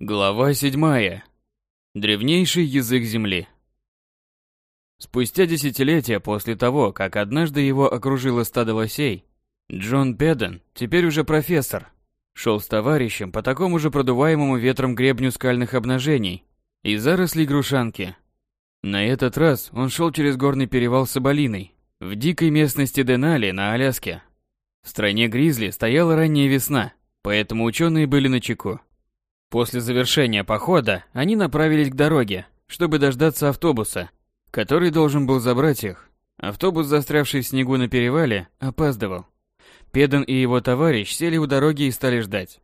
Глава седьмая. Древнейший язык Земли. Спустя десятилетия после того, как однажды его окружило стадо лосей, Джон Педен, теперь уже профессор, шел с товарищем по такому же продуваемому ветром гребню скальных обнажений и зарослей грушанки. На этот раз он шел через горный перевал Соболиной, в дикой местности Денали на Аляске. В стране Гризли стояла ранняя весна, поэтому ученые были на чеку. После завершения похода они направились к дороге, чтобы дождаться автобуса, который должен был забрать их. Автобус, застрявший в снегу на перевале, опаздывал. Педан и его товарищ сели у дороги и стали ждать.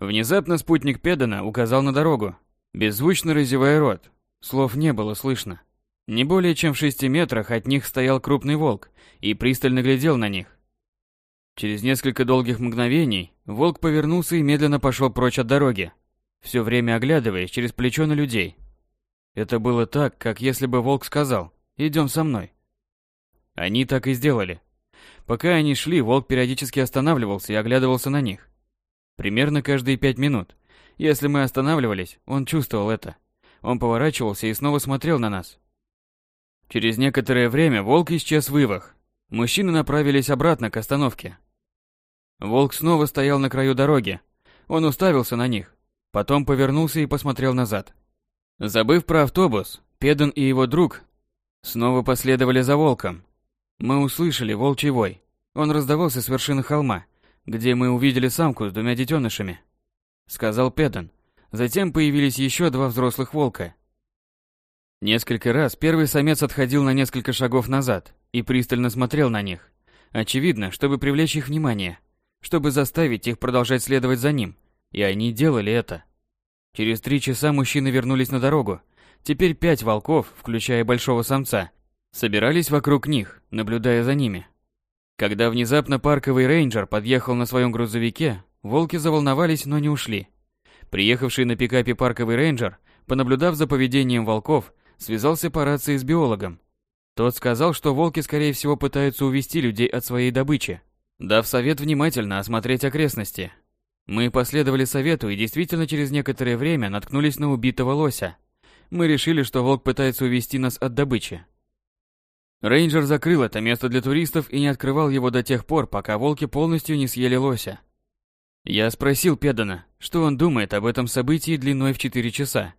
Внезапно спутник Педана указал на дорогу, беззвучно разевая рот. Слов не было слышно. Не более чем в шести метрах от них стоял крупный волк и пристально глядел на них. Через несколько долгих мгновений волк повернулся и медленно пошел прочь от дороги все время оглядываясь через плечо на людей. Это было так, как если бы волк сказал «идем со мной». Они так и сделали. Пока они шли, волк периодически останавливался и оглядывался на них. Примерно каждые пять минут. Если мы останавливались, он чувствовал это. Он поворачивался и снова смотрел на нас. Через некоторое время волк исчез в ивах. Мужчины направились обратно к остановке. Волк снова стоял на краю дороги. Он уставился на них. Потом повернулся и посмотрел назад. Забыв про автобус, Педан и его друг снова последовали за волком. Мы услышали волчий вой. Он раздавался с вершины холма, где мы увидели самку с двумя детенышами. Сказал Педан. Затем появились еще два взрослых волка. Несколько раз первый самец отходил на несколько шагов назад и пристально смотрел на них. Очевидно, чтобы привлечь их внимание, чтобы заставить их продолжать следовать за ним – и они делали это. Через три часа мужчины вернулись на дорогу. Теперь пять волков, включая большого самца, собирались вокруг них, наблюдая за ними. Когда внезапно парковый рейнджер подъехал на своем грузовике, волки заволновались, но не ушли. Приехавший на пикапе парковый рейнджер, понаблюдав за поведением волков, связался по рации с биологом. Тот сказал, что волки, скорее всего, пытаются увести людей от своей добычи, дав совет внимательно осмотреть окрестности, мы последовали совету и действительно через некоторое время наткнулись на убитого лося. Мы решили, что волк пытается увести нас от добычи. Рейнджер закрыл это место для туристов и не открывал его до тех пор, пока волки полностью не съели лося. Я спросил Педана, что он думает об этом событии длиной в 4 часа.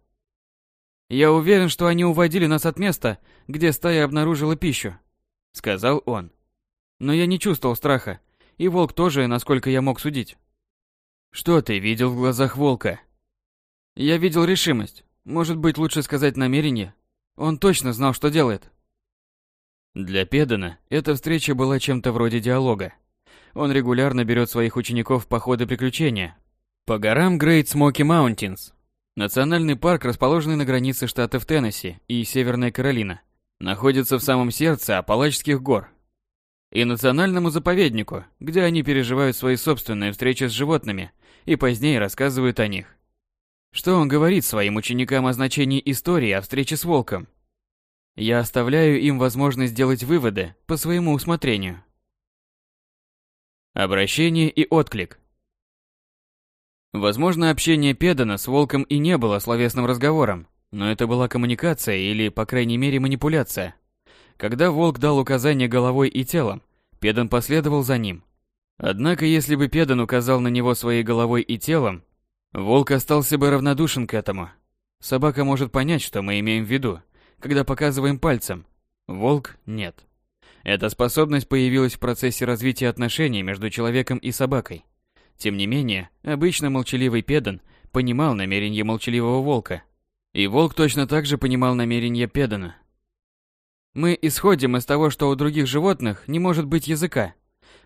«Я уверен, что они уводили нас от места, где стая обнаружила пищу», — сказал он. Но я не чувствовал страха, и волк тоже, насколько я мог судить. Что ты видел в глазах волка? Я видел решимость. Может быть, лучше сказать намерение. Он точно знал, что делает. Для Педана эта встреча была чем-то вроде диалога. Он регулярно берет своих учеников в походы приключения. По горам Great Smoky Mountains. Национальный парк, расположенный на границе штатов Теннесси и Северная Каролина, находится в самом сердце Апалачских гор. И национальному заповеднику, где они переживают свои собственные встречи с животными и позднее рассказывают о них. Что он говорит своим ученикам о значении истории о встрече с волком? Я оставляю им возможность сделать выводы по своему усмотрению. Обращение и отклик. Возможно, общение Педана с волком и не было словесным разговором, но это была коммуникация или, по крайней мере, манипуляция. Когда волк дал указание головой и телом, Педан последовал за ним. Однако, если бы Педан указал на него своей головой и телом, волк остался бы равнодушен к этому. Собака может понять, что мы имеем в виду, когда показываем пальцем. Волк – нет. Эта способность появилась в процессе развития отношений между человеком и собакой. Тем не менее, обычно молчаливый Педан понимал намерение молчаливого волка. И волк точно так же понимал намерение Педана. Мы исходим из того, что у других животных не может быть языка,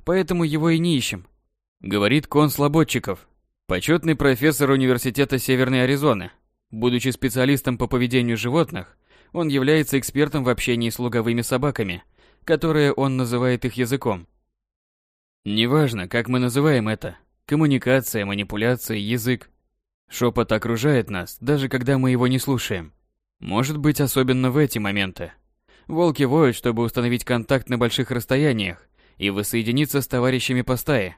поэтому его и не ищем», — говорит Кон Слободчиков, почетный профессор Университета Северной Аризоны. Будучи специалистом по поведению животных, он является экспертом в общении с луговыми собаками, которые он называет их языком. Неважно, как мы называем это – коммуникация, манипуляция, язык. Шепот окружает нас, даже когда мы его не слушаем. Может быть, особенно в эти моменты. Волки воют, чтобы установить контакт на больших расстояниях, и воссоединиться с товарищами по стае.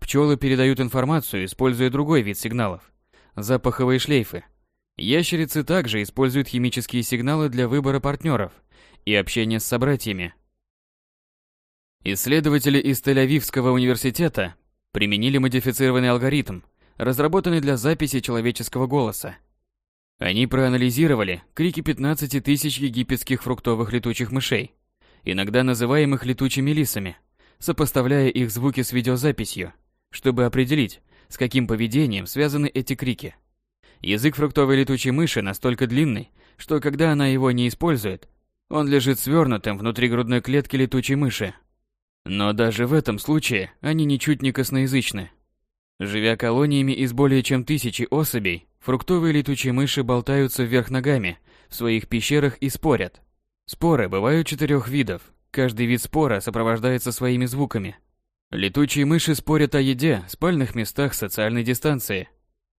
Пчелы передают информацию, используя другой вид сигналов. запаховые шлейфы. Ящерицы также используют химические сигналы для выбора партнеров и общения с собратьями. Исследователи из Тель-Авивского университета применили модифицированный алгоритм, разработанный для записи человеческого голоса. Они проанализировали крики 15 тысяч египетских фруктовых летучих мышей, иногда называемых летучими лисами, сопоставляя их звуки с видеозаписью, чтобы определить, с каким поведением связаны эти крики. Язык фруктовой летучей мыши настолько длинный, что когда она его не использует, он лежит свернутым внутри грудной клетки летучей мыши. Но даже в этом случае они ничуть не косноязычны. Живя колониями из более чем тысячи особей, фруктовые летучие мыши болтаются вверх ногами в своих пещерах и спорят. Споры бывают четырех видов. Каждый вид спора сопровождается своими звуками. Летучие мыши спорят о еде, спальных местах, социальной дистанции.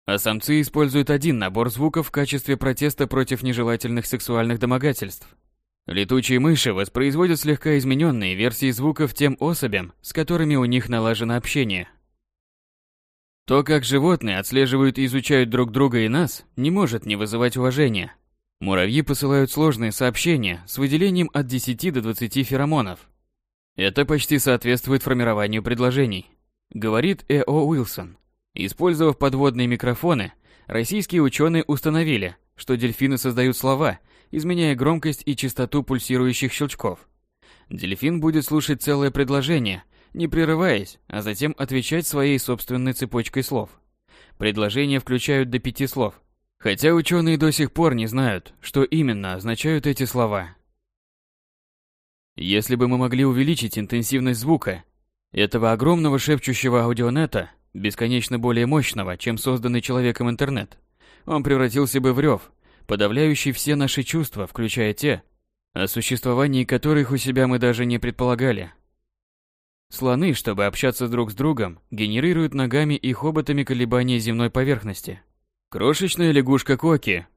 А самцы используют один набор звуков в качестве протеста против нежелательных сексуальных домогательств. Летучие мыши воспроизводят слегка измененные версии звуков тем особям, с которыми у них налажено общение. То, как животные отслеживают и изучают друг друга и нас, не может не вызывать уважения. Муравьи посылают сложные сообщения с выделением от 10 до 20 феромонов. Это почти соответствует формированию предложений, говорит Э.О. Уилсон. Использовав подводные микрофоны, российские ученые установили, что дельфины создают слова, изменяя громкость и частоту пульсирующих щелчков. Дельфин будет слушать целое предложение, не прерываясь, а затем отвечать своей собственной цепочкой слов. Предложения включают до пяти слов, хотя ученые до сих пор не знают, что именно означают эти слова. Если бы мы могли увеличить интенсивность звука этого огромного шепчущего аудионета, бесконечно более мощного, чем созданный человеком интернет, он превратился бы в рев, подавляющий все наши чувства, включая те, о существовании которых у себя мы даже не предполагали. Слоны, чтобы общаться друг с другом, генерируют ногами и хоботами колебания земной поверхности. Крошечная лягушка Коки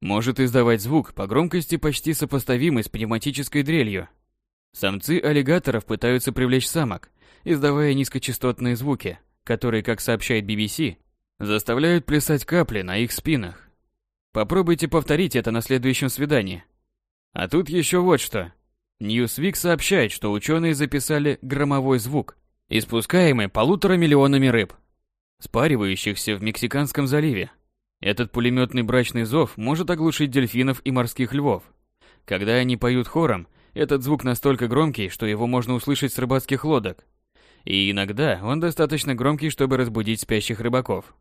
может издавать звук по громкости почти сопоставимый с пневматической дрелью. Самцы аллигаторов пытаются привлечь самок, издавая низкочастотные звуки, которые, как сообщает BBC, заставляют плясать капли на их спинах. Попробуйте повторить это на следующем свидании. А тут еще вот что. Ньюсвик сообщает, что ученые записали громовой звук, испускаемый полутора миллионами рыб, спаривающихся в Мексиканском заливе. Этот пулеметный брачный зов может оглушить дельфинов и морских львов. Когда они поют хором, этот звук настолько громкий, что его можно услышать с рыбацких лодок. И иногда он достаточно громкий, чтобы разбудить спящих рыбаков.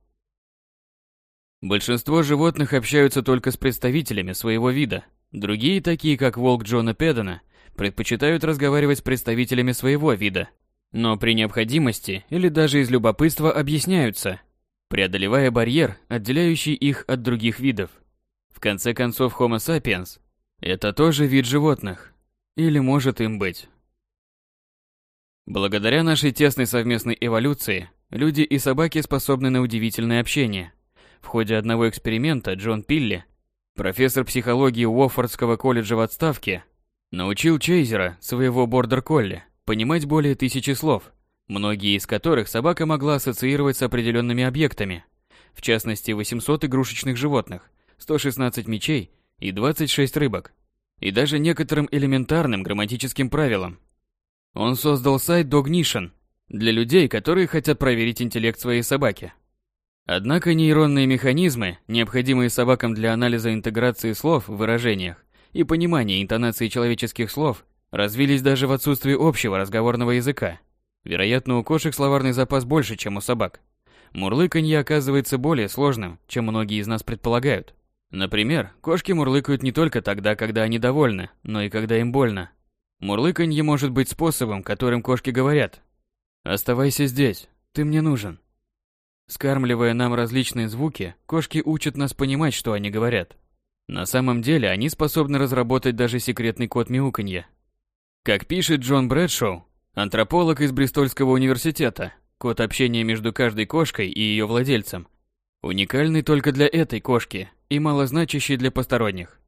Большинство животных общаются только с представителями своего вида. Другие, такие как волк Джона Педона, предпочитают разговаривать с представителями своего вида. Но при необходимости или даже из любопытства объясняются, преодолевая барьер, отделяющий их от других видов. В конце концов, Homo sapiens – это тоже вид животных. Или может им быть. Благодаря нашей тесной совместной эволюции, люди и собаки способны на удивительное общение – в ходе одного эксперимента Джон Пилли, профессор психологии Уоффордского колледжа в отставке, научил Чейзера, своего бордер-колли, понимать более тысячи слов, многие из которых собака могла ассоциировать с определенными объектами, в частности 800 игрушечных животных, 116 мечей и 26 рыбок, и даже некоторым элементарным грамматическим правилам. Он создал сайт Dognition для людей, которые хотят проверить интеллект своей собаки. Однако нейронные механизмы, необходимые собакам для анализа интеграции слов в выражениях и понимания интонации человеческих слов, развились даже в отсутствии общего разговорного языка. Вероятно, у кошек словарный запас больше, чем у собак. Мурлыканье оказывается более сложным, чем многие из нас предполагают. Например, кошки мурлыкают не только тогда, когда они довольны, но и когда им больно. Мурлыканье может быть способом, которым кошки говорят «Оставайся здесь, ты мне нужен». Скармливая нам различные звуки, кошки учат нас понимать, что они говорят. На самом деле, они способны разработать даже секретный код мяуканья. Как пишет Джон Брэдшоу, антрополог из Бристольского университета, код общения между каждой кошкой и ее владельцем. Уникальный только для этой кошки и малозначащий для посторонних.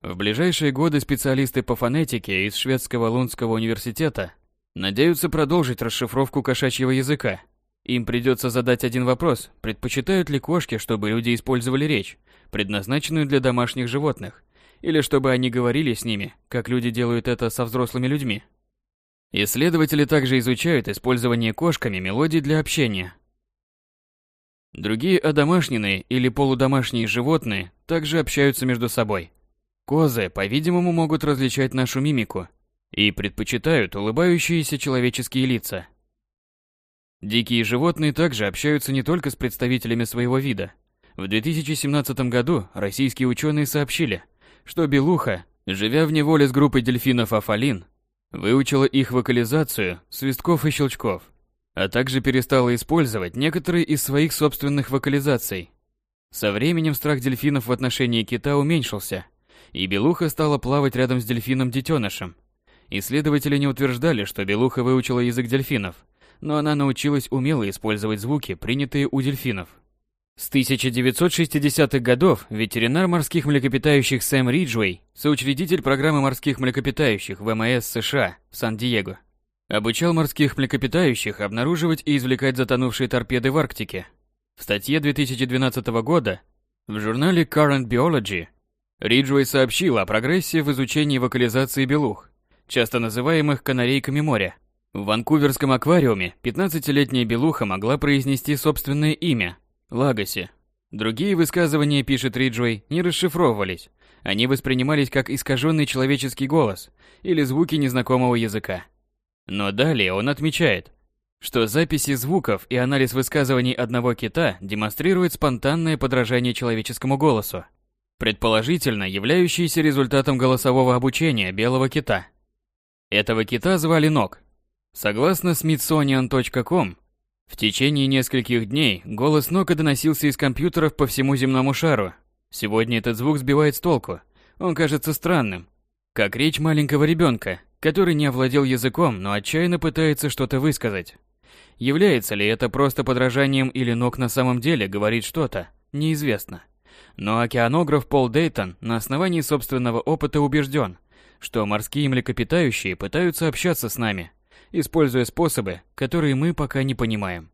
В ближайшие годы специалисты по фонетике из Шведского Лунского университета надеются продолжить расшифровку кошачьего языка. Им придется задать один вопрос, предпочитают ли кошки, чтобы люди использовали речь, предназначенную для домашних животных, или чтобы они говорили с ними, как люди делают это со взрослыми людьми. Исследователи также изучают использование кошками мелодий для общения. Другие одомашненные или полудомашние животные также общаются между собой. Козы, по-видимому, могут различать нашу мимику и предпочитают улыбающиеся человеческие лица. Дикие животные также общаются не только с представителями своего вида. В 2017 году российские ученые сообщили, что белуха, живя в неволе с группой дельфинов Афалин, выучила их вокализацию, свистков и щелчков, а также перестала использовать некоторые из своих собственных вокализаций. Со временем страх дельфинов в отношении кита уменьшился, и белуха стала плавать рядом с дельфином-детенышем. Исследователи не утверждали, что белуха выучила язык дельфинов, но она научилась умело использовать звуки, принятые у дельфинов. С 1960-х годов ветеринар морских млекопитающих Сэм Риджвей, соучредитель программы морских млекопитающих ВМС США в Сан-Диего, обучал морских млекопитающих обнаруживать и извлекать затонувшие торпеды в Арктике. В статье 2012 года в журнале Current Biology Риджвей сообщил о прогрессе в изучении вокализации белух, часто называемых канарейками моря. В Ванкуверском аквариуме 15-летняя белуха могла произнести собственное имя Лагоси. Другие высказывания, пишет Риджвей, не расшифровывались. Они воспринимались как искаженный человеческий голос или звуки незнакомого языка. Но далее он отмечает, что записи звуков и анализ высказываний одного кита демонстрируют спонтанное подражание человеческому голосу, предположительно являющееся результатом голосового обучения белого кита. Этого кита звали Нок. Согласно Smithsonian.com, в течение нескольких дней голос Нока доносился из компьютеров по всему земному шару. Сегодня этот звук сбивает с толку. Он кажется странным, как речь маленького ребенка, который не овладел языком, но отчаянно пытается что-то высказать. Является ли это просто подражанием или Нок на самом деле говорит что-то, неизвестно. Но океанограф Пол Дейтон на основании собственного опыта убежден, что морские млекопитающие пытаются общаться с нами – используя способы, которые мы пока не понимаем.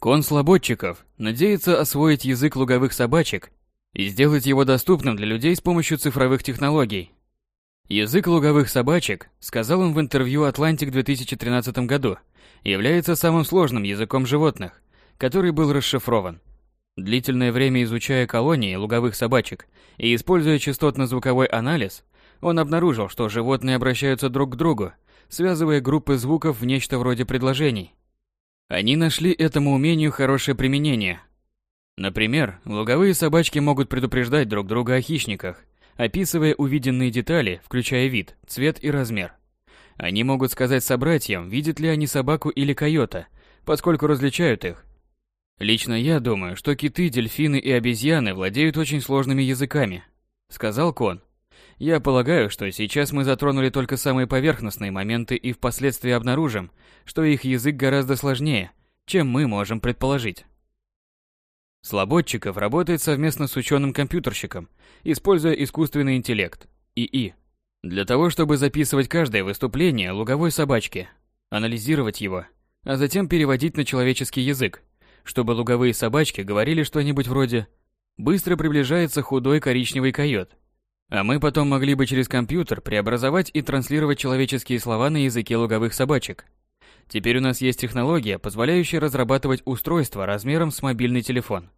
Кон слободчиков надеется освоить язык луговых собачек и сделать его доступным для людей с помощью цифровых технологий. Язык луговых собачек, сказал он в интервью Атлантик в 2013 году, является самым сложным языком животных, который был расшифрован. Длительное время изучая колонии луговых собачек и используя частотно-звуковой анализ, он обнаружил, что животные обращаются друг к другу связывая группы звуков в нечто вроде предложений. Они нашли этому умению хорошее применение. Например, луговые собачки могут предупреждать друг друга о хищниках, описывая увиденные детали, включая вид, цвет и размер. Они могут сказать собратьям, видят ли они собаку или койота, поскольку различают их. Лично я думаю, что киты, дельфины и обезьяны владеют очень сложными языками, сказал Кон. Я полагаю, что сейчас мы затронули только самые поверхностные моменты и впоследствии обнаружим, что их язык гораздо сложнее, чем мы можем предположить. Слободчиков работает совместно с ученым-компьютерщиком, используя искусственный интеллект, ИИ, для того, чтобы записывать каждое выступление луговой собачки, анализировать его, а затем переводить на человеческий язык, чтобы луговые собачки говорили что-нибудь вроде «быстро приближается худой коричневый койот», а мы потом могли бы через компьютер преобразовать и транслировать человеческие слова на языке луговых собачек. Теперь у нас есть технология, позволяющая разрабатывать устройства размером с мобильный телефон,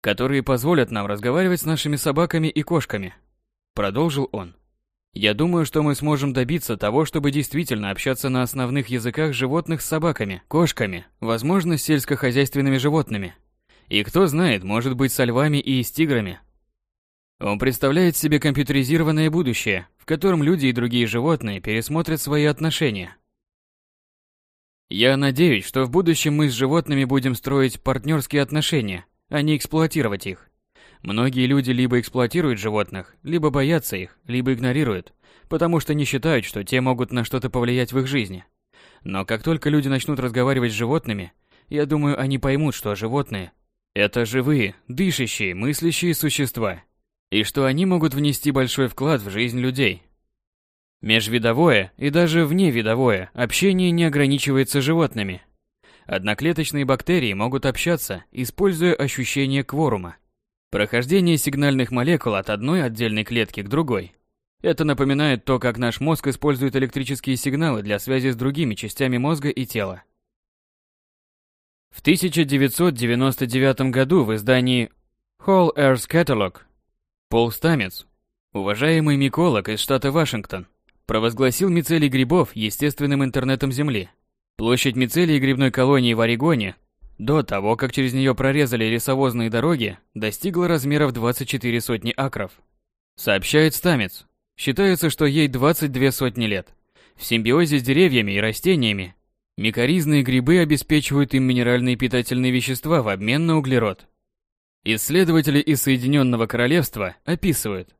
которые позволят нам разговаривать с нашими собаками и кошками. Продолжил он. Я думаю, что мы сможем добиться того, чтобы действительно общаться на основных языках животных с собаками, кошками, возможно, с сельскохозяйственными животными. И кто знает, может быть, со львами и с тиграми, он представляет себе компьютеризированное будущее, в котором люди и другие животные пересмотрят свои отношения. Я надеюсь, что в будущем мы с животными будем строить партнерские отношения, а не эксплуатировать их. Многие люди либо эксплуатируют животных, либо боятся их, либо игнорируют, потому что не считают, что те могут на что-то повлиять в их жизни. Но как только люди начнут разговаривать с животными, я думаю, они поймут, что животные – это живые, дышащие, мыслящие существа – и что они могут внести большой вклад в жизнь людей. Межвидовое и даже вневидовое общение не ограничивается животными. Одноклеточные бактерии могут общаться, используя ощущение кворума. Прохождение сигнальных молекул от одной отдельной клетки к другой. Это напоминает то, как наш мозг использует электрические сигналы для связи с другими частями мозга и тела. В 1999 году в издании Whole Earth Catalog Пол Стамец, уважаемый миколог из штата Вашингтон, провозгласил мицелий грибов естественным интернетом Земли. Площадь мицелий грибной колонии в Орегоне до того, как через нее прорезали лесовозные дороги, достигла размеров 24 сотни акров. Сообщает Стамец. Считается, что ей 22 сотни лет. В симбиозе с деревьями и растениями микоризные грибы обеспечивают им минеральные питательные вещества в обмен на углерод. Исследователи из Соединенного Королевства описывают,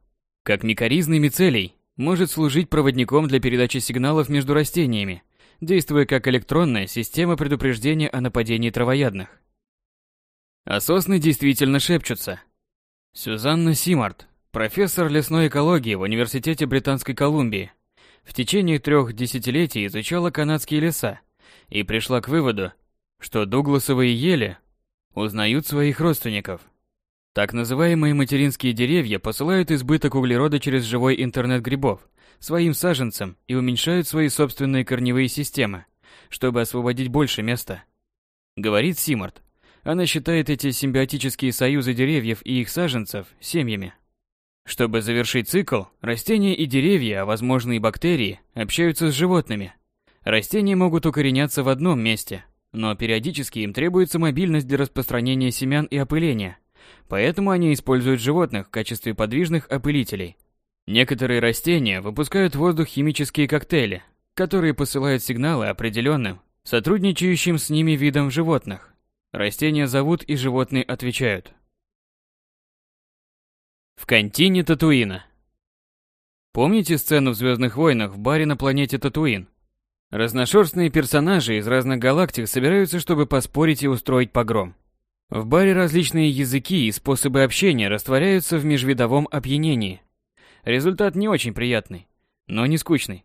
как микоризный мицелий может служить проводником для передачи сигналов между растениями, действуя как электронная система предупреждения о нападении травоядных. А сосны действительно шепчутся. Сюзанна Симарт, профессор лесной экологии в Университете Британской Колумбии, в течение трех десятилетий изучала канадские леса и пришла к выводу, что дугласовые ели узнают своих родственников. Так называемые материнские деревья посылают избыток углерода через живой интернет грибов своим саженцам и уменьшают свои собственные корневые системы, чтобы освободить больше места. Говорит Симарт. Она считает эти симбиотические союзы деревьев и их саженцев семьями. Чтобы завершить цикл, растения и деревья, а возможно и бактерии, общаются с животными. Растения могут укореняться в одном месте, но периодически им требуется мобильность для распространения семян и опыления, поэтому они используют животных в качестве подвижных опылителей. Некоторые растения выпускают в воздух химические коктейли, которые посылают сигналы определенным, сотрудничающим с ними видам животных. Растения зовут и животные отвечают. В контине Татуина. Помните сцену в Звездных войнах в баре на планете Татуин? Разношерстные персонажи из разных галактик собираются, чтобы поспорить и устроить погром. В баре различные языки и способы общения растворяются в межвидовом опьянении. Результат не очень приятный, но не скучный.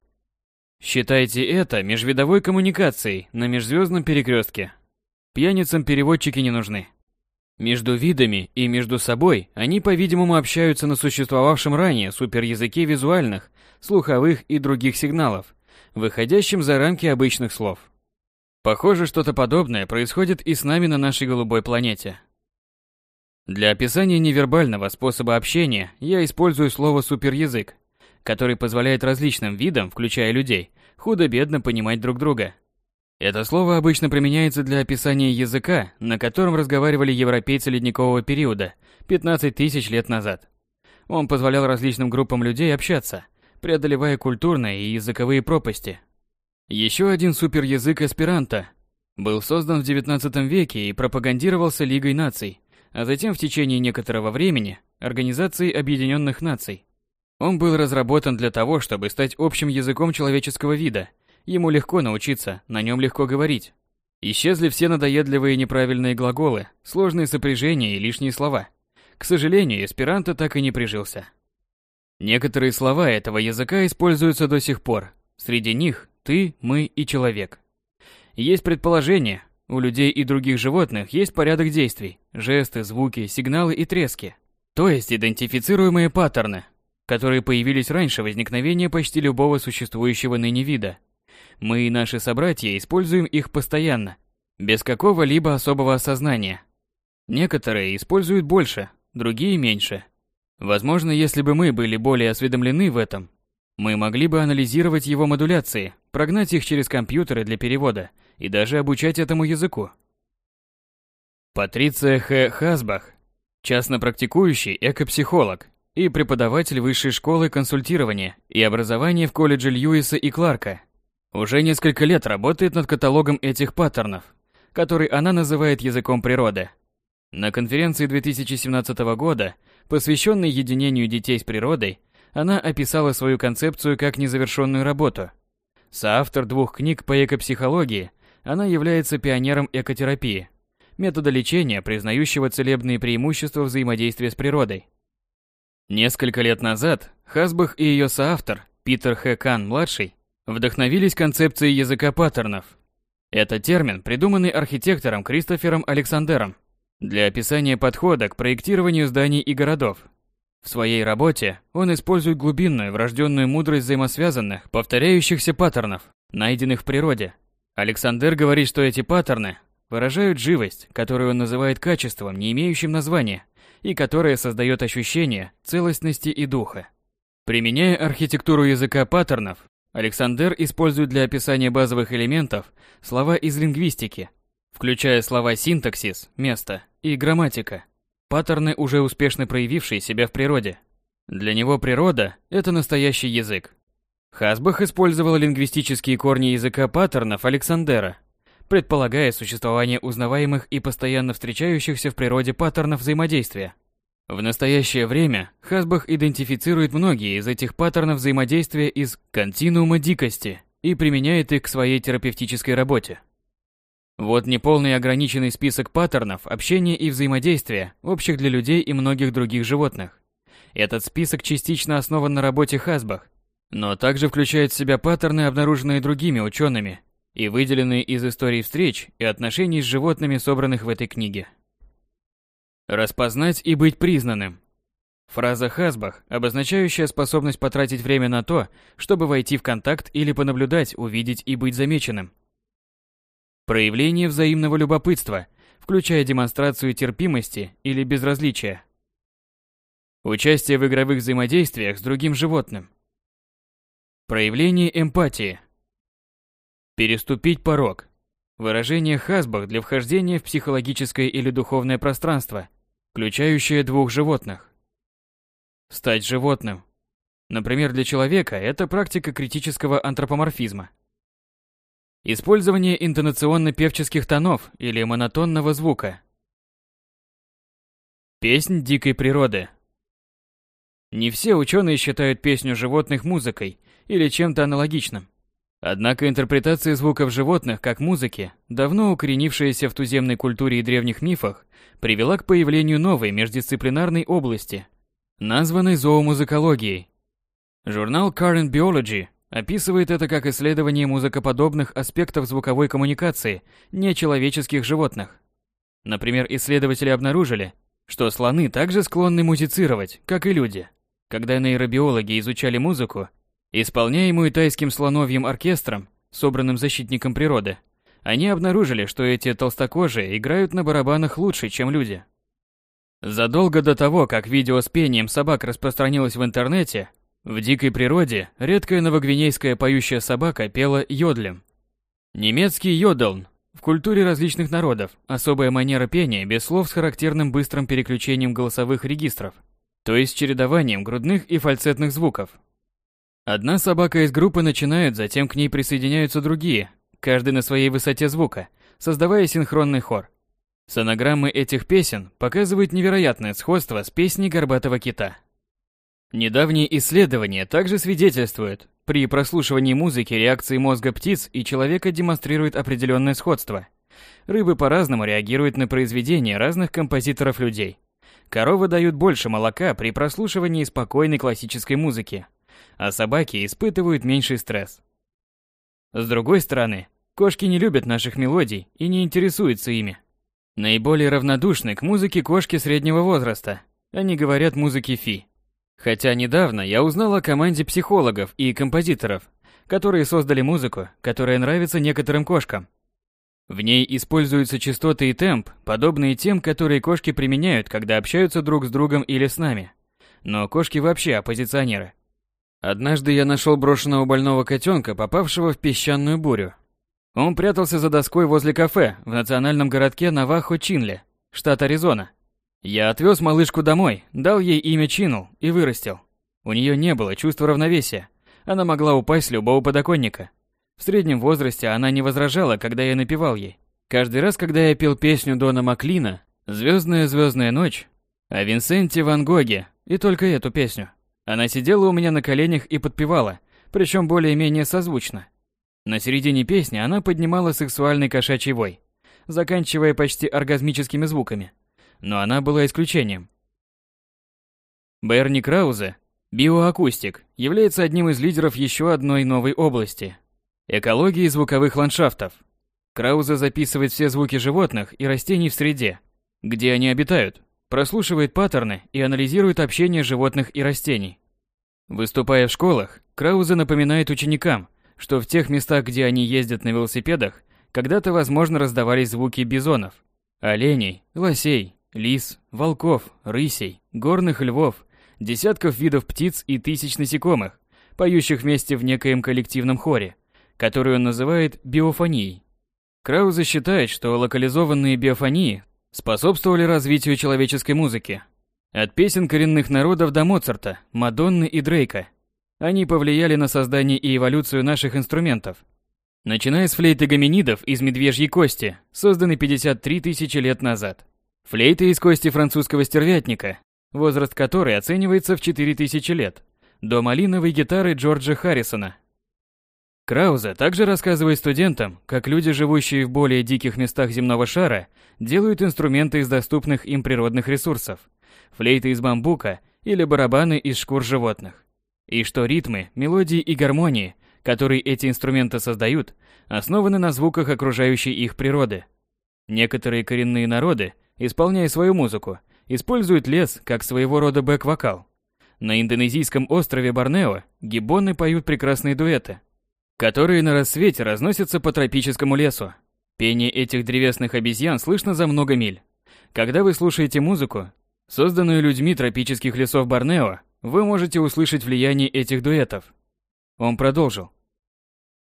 Считайте это межвидовой коммуникацией на межзвездном перекрестке. Пьяницам переводчики не нужны. Между видами и между собой они, по-видимому, общаются на существовавшем ранее суперязыке визуальных, слуховых и других сигналов, выходящем за рамки обычных слов. Похоже, что-то подобное происходит и с нами на нашей голубой планете. Для описания невербального способа общения я использую слово суперязык, который позволяет различным видам, включая людей, худо-бедно понимать друг друга. Это слово обычно применяется для описания языка, на котором разговаривали европейцы ледникового периода 15 тысяч лет назад. Он позволял различным группам людей общаться, преодолевая культурные и языковые пропасти. Еще один суперязык эсперанто был создан в XIX веке и пропагандировался Лигой наций, а затем в течение некоторого времени Организацией Объединенных Наций. Он был разработан для того, чтобы стать общим языком человеческого вида. Ему легко научиться, на нем легко говорить. Исчезли все надоедливые неправильные глаголы, сложные сопряжения и лишние слова. К сожалению, эсперанто так и не прижился. Некоторые слова этого языка используются до сих пор. Среди них ты, мы и человек. Есть предположение, у людей и других животных есть порядок действий, жесты, звуки, сигналы и трески. То есть идентифицируемые паттерны, которые появились раньше возникновения почти любого существующего ныне вида. Мы и наши собратья используем их постоянно, без какого-либо особого осознания. Некоторые используют больше, другие меньше – Возможно, если бы мы были более осведомлены в этом, мы могли бы анализировать его модуляции, прогнать их через компьютеры для перевода и даже обучать этому языку. Патриция Х. Хасбах, частно практикующий экопсихолог и преподаватель высшей школы консультирования и образования в колледже Льюиса и Кларка, уже несколько лет работает над каталогом этих паттернов, который она называет языком природы. На конференции 2017 года посвященной единению детей с природой, она описала свою концепцию как незавершенную работу. Соавтор двух книг по экопсихологии, она является пионером экотерапии, метода лечения, признающего целебные преимущества взаимодействия с природой. Несколько лет назад Хасбах и ее соавтор, Питер Х. Кан-младший, вдохновились концепцией языка паттернов. Это термин, придуманный архитектором Кристофером Александером для описания подхода к проектированию зданий и городов. В своей работе он использует глубинную врожденную мудрость взаимосвязанных, повторяющихся паттернов, найденных в природе. Александр говорит, что эти паттерны выражают живость, которую он называет качеством, не имеющим названия, и которое создает ощущение целостности и духа. Применяя архитектуру языка паттернов, Александр использует для описания базовых элементов слова из лингвистики, включая слова синтаксис, место и грамматика, паттерны, уже успешно проявившие себя в природе. Для него природа – это настоящий язык. Хасбах использовал лингвистические корни языка паттернов Александера, предполагая существование узнаваемых и постоянно встречающихся в природе паттернов взаимодействия. В настоящее время Хасбах идентифицирует многие из этих паттернов взаимодействия из континуума дикости и применяет их к своей терапевтической работе. Вот неполный ограниченный список паттернов общения и взаимодействия, общих для людей и многих других животных. Этот список частично основан на работе Хасбах, но также включает в себя паттерны, обнаруженные другими учеными и выделенные из историй встреч и отношений с животными, собранных в этой книге. Распознать и быть признанным. Фраза Хасбах, обозначающая способность потратить время на то, чтобы войти в контакт или понаблюдать, увидеть и быть замеченным. Проявление взаимного любопытства, включая демонстрацию терпимости или безразличия. Участие в игровых взаимодействиях с другим животным. Проявление эмпатии. Переступить порог. Выражение Хасбах для вхождения в психологическое или духовное пространство, включающее двух животных. Стать животным. Например, для человека это практика критического антропоморфизма. Использование интонационно-певческих тонов или монотонного звука. Песнь дикой природы. Не все ученые считают песню животных музыкой или чем-то аналогичным. Однако интерпретация звуков животных как музыки, давно укоренившаяся в туземной культуре и древних мифах, привела к появлению новой междисциплинарной области, названной зоомузыкологией. Журнал Current Biology описывает это как исследование музыкоподобных аспектов звуковой коммуникации нечеловеческих животных. Например, исследователи обнаружили, что слоны также склонны музицировать, как и люди. Когда нейробиологи изучали музыку, исполняемую тайским слоновьим оркестром, собранным защитником природы, они обнаружили, что эти толстокожие играют на барабанах лучше, чем люди. Задолго до того, как видео с пением собак распространилось в интернете, в дикой природе редкая новогвинейская поющая собака пела йодлем. Немецкий йодлн в культуре различных народов особая манера пения без слов с характерным быстрым переключением голосовых регистров, то есть чередованием грудных и фальцетных звуков, Одна собака из группы начинает, затем к ней присоединяются другие, каждый на своей высоте звука, создавая синхронный хор. Сонограммы этих песен показывают невероятное сходство с песней горбатого кита. Недавние исследования также свидетельствуют, при прослушивании музыки реакции мозга птиц и человека демонстрируют определенное сходство. Рыбы по-разному реагируют на произведения разных композиторов людей. Коровы дают больше молока при прослушивании спокойной классической музыки, а собаки испытывают меньший стресс. С другой стороны, кошки не любят наших мелодий и не интересуются ими. Наиболее равнодушны к музыке кошки среднего возраста. Они говорят музыке фи. Хотя недавно я узнал о команде психологов и композиторов, которые создали музыку, которая нравится некоторым кошкам. В ней используются частоты и темп, подобные тем, которые кошки применяют, когда общаются друг с другом или с нами. Но кошки вообще оппозиционеры. Однажды я нашел брошенного больного котенка, попавшего в песчаную бурю. Он прятался за доской возле кафе в национальном городке Навахо-Чинле, штат Аризона. Я отвез малышку домой, дал ей имя Чинул и вырастил. У нее не было чувства равновесия. Она могла упасть с любого подоконника. В среднем возрасте она не возражала, когда я напевал ей. Каждый раз, когда я пел песню Дона Маклина «Звездная звездная ночь», о Винсенте Ван Гоге, и только эту песню, она сидела у меня на коленях и подпевала, причем более-менее созвучно. На середине песни она поднимала сексуальный кошачий вой, заканчивая почти оргазмическими звуками. Но она была исключением. Берни Краузе, биоакустик, является одним из лидеров еще одной новой области – экологии звуковых ландшафтов. Краузе записывает все звуки животных и растений в среде, где они обитают, прослушивает паттерны и анализирует общение животных и растений. Выступая в школах, Краузе напоминает ученикам, что в тех местах, где они ездят на велосипедах, когда-то, возможно, раздавались звуки бизонов, оленей, лосей, лис, волков, рысей, горных львов, десятков видов птиц и тысяч насекомых, поющих вместе в некоем коллективном хоре, который он называет биофонией. Краузе считает, что локализованные биофонии способствовали развитию человеческой музыки. От песен коренных народов до Моцарта, Мадонны и Дрейка. Они повлияли на создание и эволюцию наших инструментов. Начиная с флейты гоминидов из медвежьей кости, созданной 53 тысячи лет назад. Флейты из кости французского стервятника, возраст которой оценивается в 4000 лет, до малиновой гитары Джорджа Харрисона, Краузе также рассказывает студентам, как люди, живущие в более диких местах земного шара, делают инструменты из доступных им природных ресурсов, флейты из бамбука или барабаны из шкур животных. И что ритмы, мелодии и гармонии, которые эти инструменты создают, основаны на звуках окружающей их природы. Некоторые коренные народы, исполняя свою музыку, используют лес как своего рода бэк-вокал. На индонезийском острове Борнео гиббоны поют прекрасные дуэты, которые на рассвете разносятся по тропическому лесу. Пение этих древесных обезьян слышно за много миль. Когда вы слушаете музыку, созданную людьми тропических лесов Борнео, вы можете услышать влияние этих дуэтов. Он продолжил.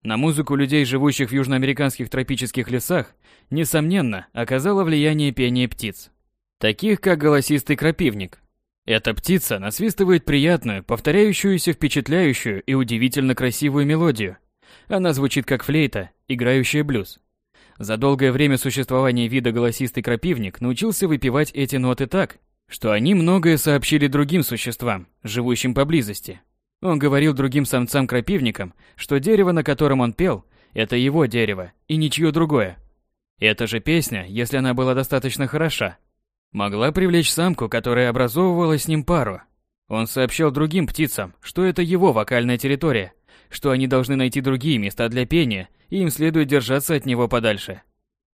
На музыку людей, живущих в южноамериканских тропических лесах, несомненно, оказало влияние пение птиц, таких как голосистый крапивник. Эта птица насвистывает приятную, повторяющуюся впечатляющую и удивительно красивую мелодию, она звучит как флейта, играющая блюз. За долгое время существования вида голосистый крапивник научился выпивать эти ноты так, что они многое сообщили другим существам, живущим поблизости. Он говорил другим самцам-крапивникам, что дерево, на котором он пел, это его дерево и ничье другое. Эта же песня, если она была достаточно хороша, могла привлечь самку, которая образовывала с ним пару. Он сообщал другим птицам, что это его вокальная территория, что они должны найти другие места для пения, и им следует держаться от него подальше.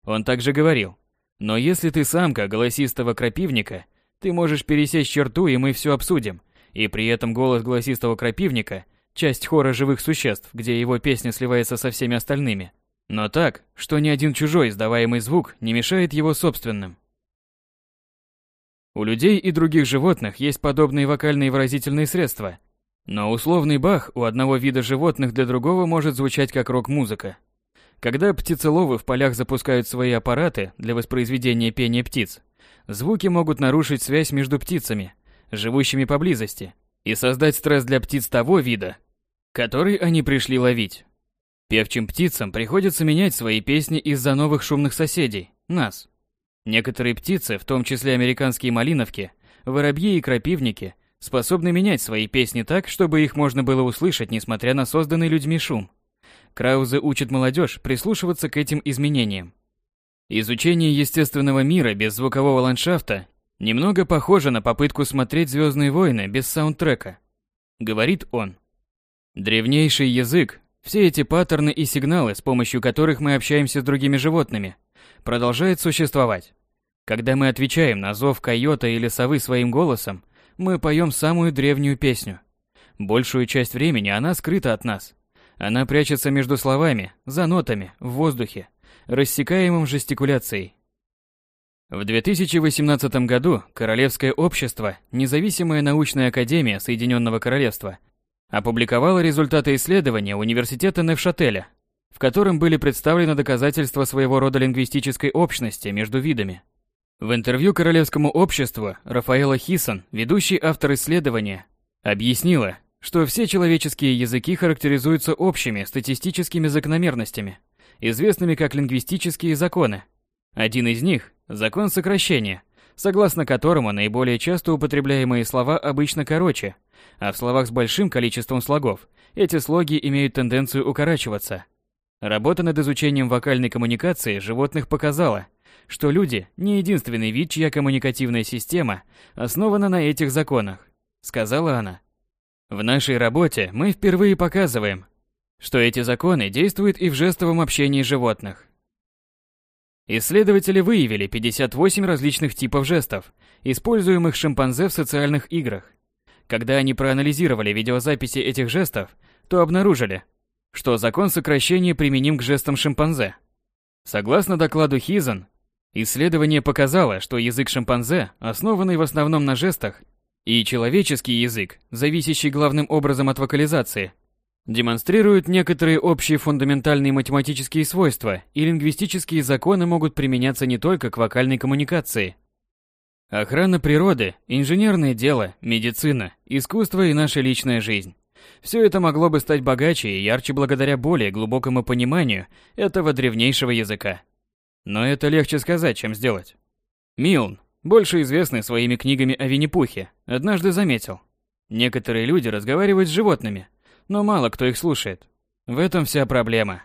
Он также говорил, но если ты самка голосистого крапивника, ты можешь пересечь черту, и мы все обсудим. И при этом голос голосистого крапивника – часть хора живых существ, где его песня сливается со всеми остальными. Но так, что ни один чужой издаваемый звук не мешает его собственным. У людей и других животных есть подобные вокальные выразительные средства – но условный бах у одного вида животных для другого может звучать как рок-музыка. Когда птицеловы в полях запускают свои аппараты для воспроизведения пения птиц, звуки могут нарушить связь между птицами, живущими поблизости, и создать стресс для птиц того вида, который они пришли ловить. Певчим птицам приходится менять свои песни из-за новых шумных соседей, нас. Некоторые птицы, в том числе американские малиновки, воробьи и крапивники, способны менять свои песни так, чтобы их можно было услышать, несмотря на созданный людьми шум. Краузе учит молодежь прислушиваться к этим изменениям. Изучение естественного мира без звукового ландшафта немного похоже на попытку смотреть «Звездные войны» без саундтрека. Говорит он. Древнейший язык, все эти паттерны и сигналы, с помощью которых мы общаемся с другими животными, продолжает существовать. Когда мы отвечаем на зов койота или совы своим голосом, мы поем самую древнюю песню. Большую часть времени она скрыта от нас. Она прячется между словами, за нотами, в воздухе, рассекаемым жестикуляцией. В 2018 году Королевское общество, независимая научная академия Соединенного Королевства, опубликовало результаты исследования Университета Невшателя, в котором были представлены доказательства своего рода лингвистической общности между видами. В интервью Королевскому обществу Рафаэла Хисон, ведущий автор исследования, объяснила, что все человеческие языки характеризуются общими статистическими закономерностями, известными как лингвистические законы. Один из них – закон сокращения, согласно которому наиболее часто употребляемые слова обычно короче, а в словах с большим количеством слогов эти слоги имеют тенденцию укорачиваться. Работа над изучением вокальной коммуникации животных показала – что люди не единственный вид, чья коммуникативная система основана на этих законах, сказала она. В нашей работе мы впервые показываем, что эти законы действуют и в жестовом общении животных. Исследователи выявили 58 различных типов жестов, используемых шимпанзе в социальных играх. Когда они проанализировали видеозаписи этих жестов, то обнаружили, что закон сокращения применим к жестам шимпанзе. Согласно докладу Хизен, исследование показало, что язык шимпанзе, основанный в основном на жестах, и человеческий язык, зависящий главным образом от вокализации, демонстрируют некоторые общие фундаментальные математические свойства, и лингвистические законы могут применяться не только к вокальной коммуникации. Охрана природы, инженерное дело, медицина, искусство и наша личная жизнь. Все это могло бы стать богаче и ярче благодаря более глубокому пониманию этого древнейшего языка. Но это легче сказать, чем сделать. Милн, больше известный своими книгами о Винни-Пухе, однажды заметил. Некоторые люди разговаривают с животными, но мало кто их слушает. В этом вся проблема.